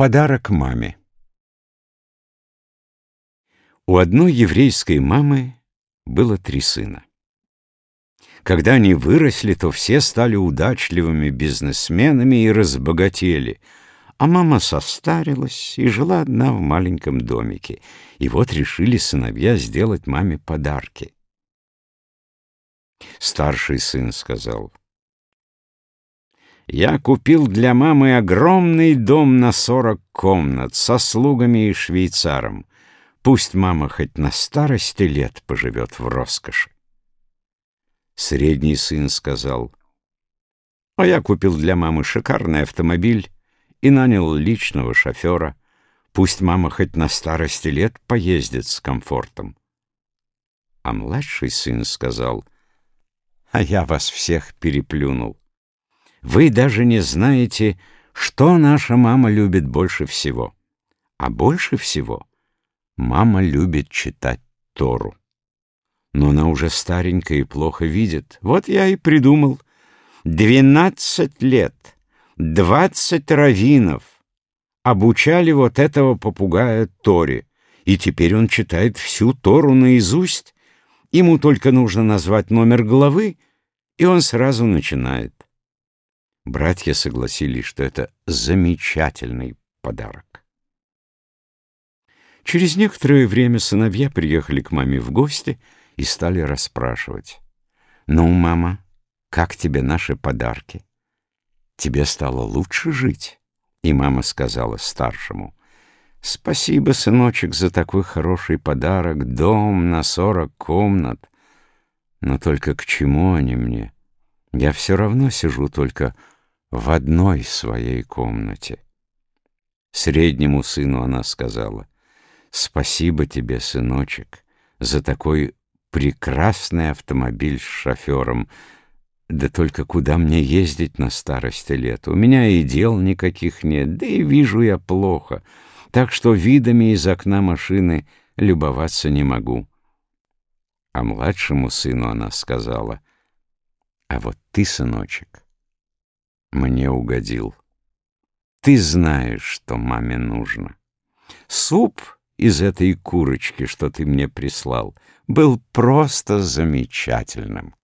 Подарок маме У одной еврейской мамы было три сына. Когда они выросли, то все стали удачливыми бизнесменами и разбогатели, а мама состарилась и жила одна в маленьком домике. И вот решили сыновья сделать маме подарки. Старший сын сказал, «Я купил для мамы огромный дом на сорок комнат со слугами и швейцаром. Пусть мама хоть на старости лет поживет в роскоши». Средний сын сказал, «А я купил для мамы шикарный автомобиль и нанял личного шофера. Пусть мама хоть на старости лет поездит с комфортом». А младший сын сказал, «А я вас всех переплюнул. Вы даже не знаете, что наша мама любит больше всего. А больше всего мама любит читать Тору но она уже старенькая и плохо видит. Вот я и придумал. Двенадцать лет, двадцать раввинов обучали вот этого попугая Торе, и теперь он читает всю Тору наизусть. Ему только нужно назвать номер главы, и он сразу начинает. Братья согласились, что это замечательный подарок. Через некоторое время сыновья приехали к маме в гости — и стали расспрашивать. «Ну, мама, как тебе наши подарки? Тебе стало лучше жить?» И мама сказала старшему, «Спасибо, сыночек, за такой хороший подарок, дом на сорок комнат. Но только к чему они мне? Я все равно сижу только в одной своей комнате». Среднему сыну она сказала, «Спасибо тебе, сыночек, за такой прекрасный автомобиль с шофером. Да только куда мне ездить на старости лет? У меня и дел никаких нет, да и вижу я плохо, так что видами из окна машины любоваться не могу. А младшему сыну она сказала, «А вот ты, сыночек, мне угодил. Ты знаешь, что маме нужно. Суп из этой курочки, что ты мне прислал, был просто замечательным.